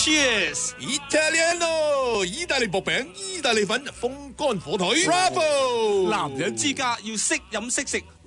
Cheers, Italiano！意大利薄饼、意大利粉、风干火腿。Bravo！男人之家要识饮识食。